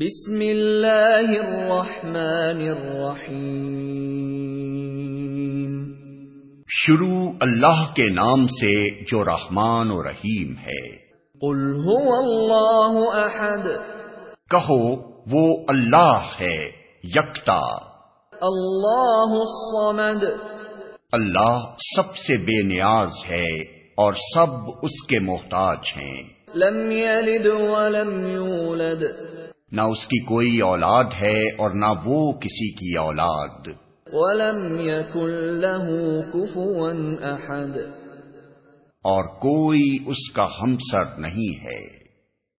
بسم اللہ الرحمن الرحیم۔ شروع اللہ کے نام سے جو رحمان و رحیم ہے۔ قل هو اللہ احد۔ کہو وہ اللہ ہے یکتا۔ اللہ الصمد۔ اللہ سب سے بے نیاز ہے اور سب اس کے محتاج ہیں۔ لم یلد ولم یولد۔ نہ اس کی کوئی اولاد ہے اور نہ وہ کسی کی اولاد۔ ولم يكن له كفوا احد۔ اور کوئی اس کا ہمسر نہیں ہے۔